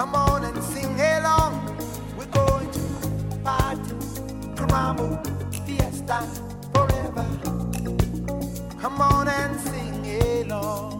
Come on and sing along. We're going to party, caramba, fiesta, forever. Come on and sing along.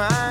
mind.